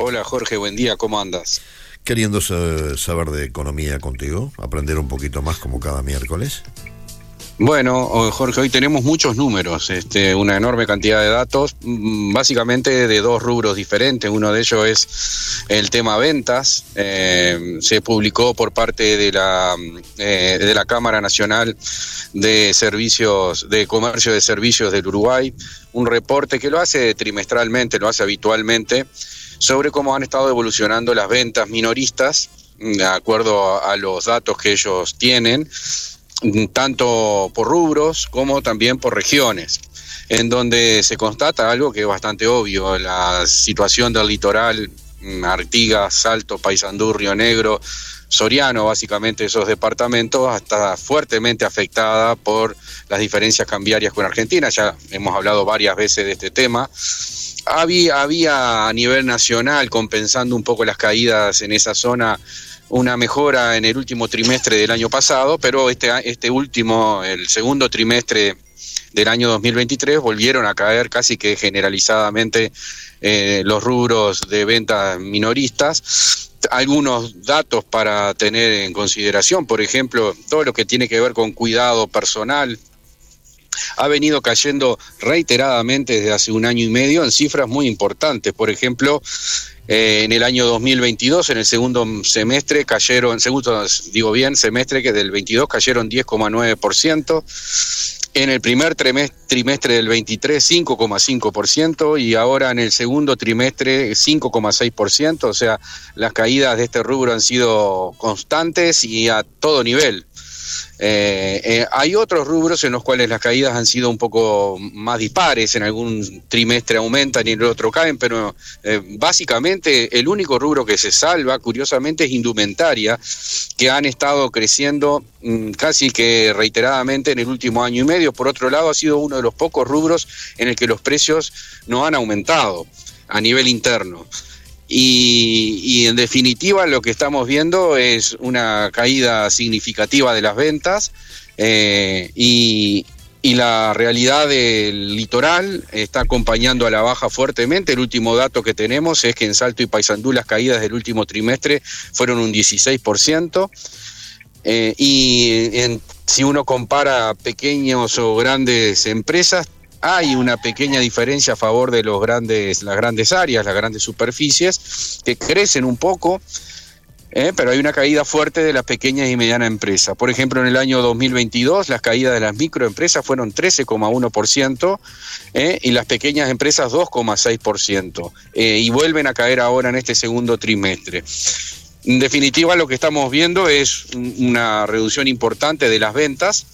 Hola Jorge, buen día, ¿cómo andas? Queriendo saber de economía contigo, aprender un poquito más como cada miércoles. Bueno, Jorge, hoy tenemos muchos números, este, una enorme cantidad de datos, mm, básicamente de dos rubros diferentes. Uno de ellos es el tema ventas. Eh, se publicó por parte de la, eh, de la Cámara Nacional de Servicios, de Comercio de Servicios del Uruguay, un reporte que lo hace trimestralmente, lo hace habitualmente sobre cómo han estado evolucionando las ventas minoristas, de acuerdo a los datos que ellos tienen, tanto por rubros como también por regiones, en donde se constata algo que es bastante obvio, la situación del litoral, Artigas, Salto, Paysandú, Río Negro, Soriano, básicamente esos departamentos, está fuertemente afectada por las diferencias cambiarias con Argentina. Ya hemos hablado varias veces de este tema. Había, había a nivel nacional, compensando un poco las caídas en esa zona, una mejora en el último trimestre del año pasado, pero este, este último, el segundo trimestre del año 2023, volvieron a caer casi que generalizadamente eh, los rubros de ventas minoristas. Algunos datos para tener en consideración, por ejemplo, todo lo que tiene que ver con cuidado personal, ha venido cayendo reiteradamente desde hace un año y medio en cifras muy importantes. Por ejemplo, eh, en el año 2022, en el segundo semestre, cayeron, segundo, digo bien, semestre que del 22 cayeron 10,9%. En el primer trimestre del 23, 5,5%, y ahora en el segundo trimestre, 5,6%. O sea, las caídas de este rubro han sido constantes y a todo nivel. Eh, eh, hay otros rubros en los cuales las caídas han sido un poco más dispares, en algún trimestre aumentan y en el otro caen, pero eh, básicamente el único rubro que se salva, curiosamente, es indumentaria, que han estado creciendo mm, casi que reiteradamente en el último año y medio. Por otro lado, ha sido uno de los pocos rubros en el que los precios no han aumentado a nivel interno. Y, en definitiva lo que estamos viendo es una caída significativa de las ventas eh, y, la realidad del litoral está acompañando a la baja fuertemente. El último dato que tenemos es que en Salto y Paysandú las caídas del último trimestre fueron un 16%. Eh, y si uno compara pequeños o grandes empresas, hay una pequeña diferencia a favor de los grandes, las grandes áreas, las grandes superficies, que crecen un poco, ¿eh? pero hay una caída fuerte de las pequeñas y medianas empresas. Por ejemplo, en el año 2022 las caídas de las microempresas fueron 13,1% ¿eh? y las pequeñas empresas 2,6%, eh, y vuelven a caer ahora en este segundo trimestre. En definitiva, lo que estamos viendo es una reducción importante de las ventas,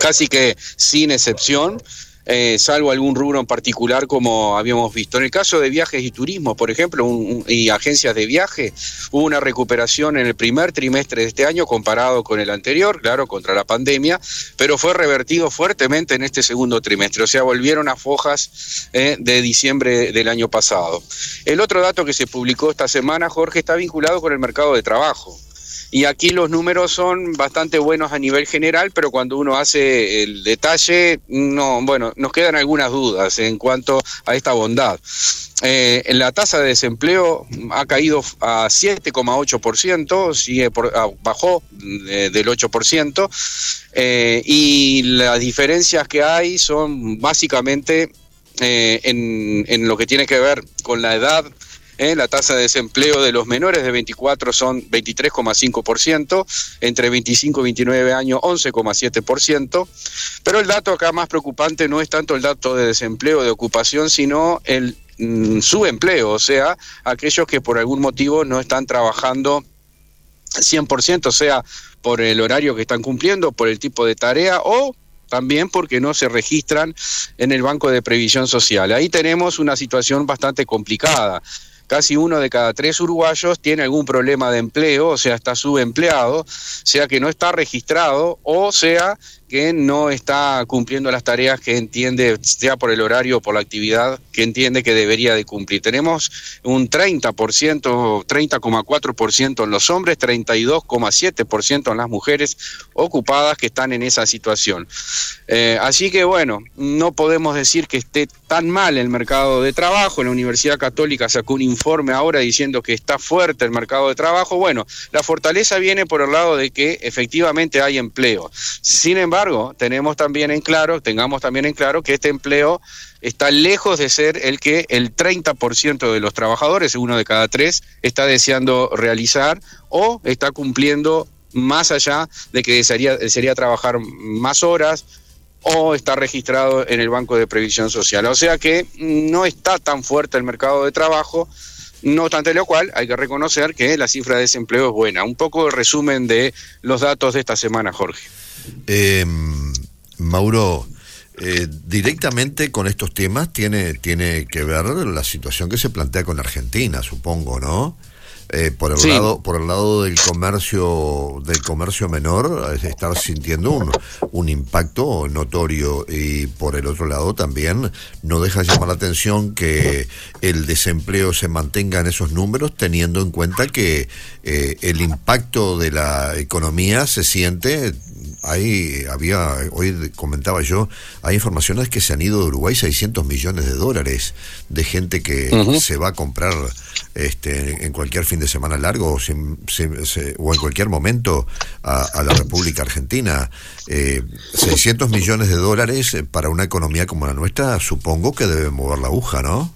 casi que sin excepción. Eh, salvo algún rubro en particular como habíamos visto. En el caso de viajes y turismo, por ejemplo, y agencias de viaje, hubo una recuperación en el primer trimestre de este año comparado con el anterior, claro, contra la pandemia, pero fue revertido fuertemente en este segundo trimestre, o sea, volvieron a fojas eh, de diciembre del año pasado. El otro dato que se publicó esta semana, Jorge, está vinculado con el mercado de trabajo. Y aquí los números son bastante buenos a nivel general, pero cuando uno hace el detalle, no, bueno, nos quedan algunas dudas en cuanto a esta bondad. Eh, la tasa de desempleo ha caído a 7,8%, sigue por, ah, bajó del 8%, eh, y las diferencias que hay son básicamente eh, en, en, lo que tiene que ver con la edad ¿eh? La tasa de desempleo de los menores de 24 son 23,5%, entre 25 y 29 años 11,7%, pero el dato acá más preocupante no es tanto el dato de desempleo de ocupación, sino el mm, subempleo, o sea, aquellos que por algún motivo no están trabajando 100%, o sea, por el horario que están cumpliendo, por el tipo de tarea o también porque no se registran en el Banco de Previsión Social. Ahí tenemos una situación bastante complicada. Casi uno de cada tres uruguayos tiene algún problema de empleo, o sea, está subempleado, sea que no está registrado o sea que no está cumpliendo las tareas que entiende, sea por el horario o por la actividad que entiende que debería de cumplir. Tenemos un 30%, 30,4% en los hombres, 32,7% en las mujeres ocupadas que están en esa situación. Eh, así que bueno, no podemos decir que esté tan mal el mercado de trabajo. La Universidad Católica sacó un informe ahora diciendo que está fuerte el mercado de trabajo. Bueno, la fortaleza viene por el lado de que efectivamente hay empleo. Sin embargo, embargo, tenemos también en claro, tengamos también en claro que este empleo está lejos de ser el que el 30% de los trabajadores, uno de cada tres, está deseando realizar o está cumpliendo más allá de que desearía, desearía trabajar más horas o está registrado en el Banco de Previsión Social. O sea que no está tan fuerte el mercado de trabajo. No obstante lo cual, hay que reconocer que la cifra de desempleo es buena. Un poco el resumen de los datos de esta semana, Jorge. Eh, Mauro, eh, directamente con estos temas tiene, tiene que ver la situación que se plantea con Argentina, supongo, ¿no? Eh, por el lado por el lado del comercio del comercio menor es estar sintiendo un, un impacto notorio y por el otro lado también no deja llamar la atención que el desempleo se mantenga en esos números teniendo en cuenta que eh, el impacto de la economía se siente Ahí había, hoy comentaba yo, hay informaciones que se han ido de Uruguay 600 millones de dólares de gente que se va a comprar este, en cualquier fin de semana largo o, en cualquier momento a, la República Argentina. 600 eh, millones de dólares para una economía como la nuestra, supongo que debe mover la aguja, ¿no?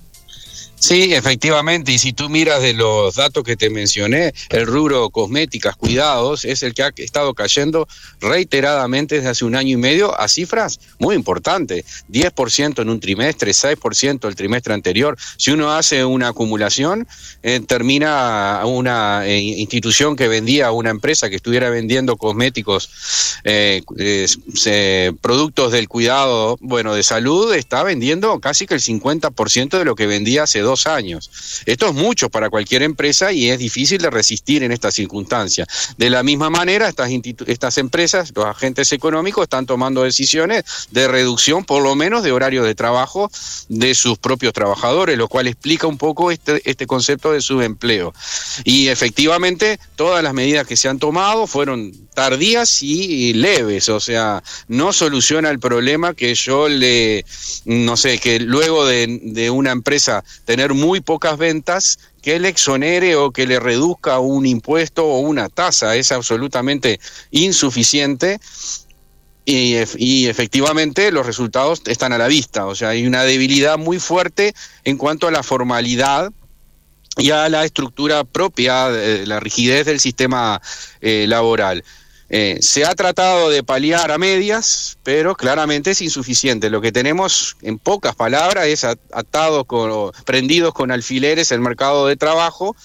Sí, efectivamente, y si tú miras de los datos que te mencioné, el rubro cosméticas, cuidados, es el que ha estado cayendo reiteradamente desde hace un año y medio a cifras muy importantes, 10% en un trimestre, 6% el trimestre anterior. Si uno hace una acumulación, eh, termina una eh, institución que vendía una empresa que estuviera vendiendo cosméticos, eh, productos del cuidado, bueno, de salud, está vendiendo casi que el 50% de lo que vendía hace dos dos años. Esto es mucho para cualquier empresa y es difícil de resistir en esta circunstancia. De la misma manera, estas, estas empresas, los agentes económicos, están tomando decisiones de reducción, por lo menos, de horario de trabajo de sus propios trabajadores, lo cual explica un poco este, este concepto de subempleo. Y efectivamente, todas las medidas que se han tomado fueron tardías y leves, o sea, no soluciona el problema que yo le, no sé, que luego de, de una empresa tener muy pocas ventas que le exonere o que le reduzca un impuesto o una tasa. Es absolutamente insuficiente. Y, efectivamente los resultados están a la vista. O sea, hay una debilidad muy fuerte en cuanto a la formalidad y a la estructura propia, la rigidez del sistema eh, laboral. Eh, se ha tratado de paliar a medias, pero claramente es insuficiente. Lo que tenemos, en pocas palabras, es atados con, prendidos con alfileres el mercado de trabajo,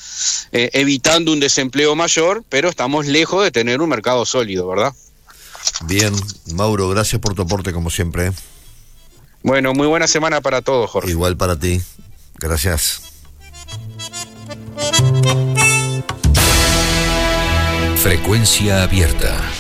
eh, evitando un desempleo mayor, pero estamos lejos de tener un mercado sólido, ¿verdad? Bien, Mauro, gracias por tu aporte como siempre. Bueno, muy buena semana para todos, Jorge. Igual para ti. Gracias. Frecuencia abierta.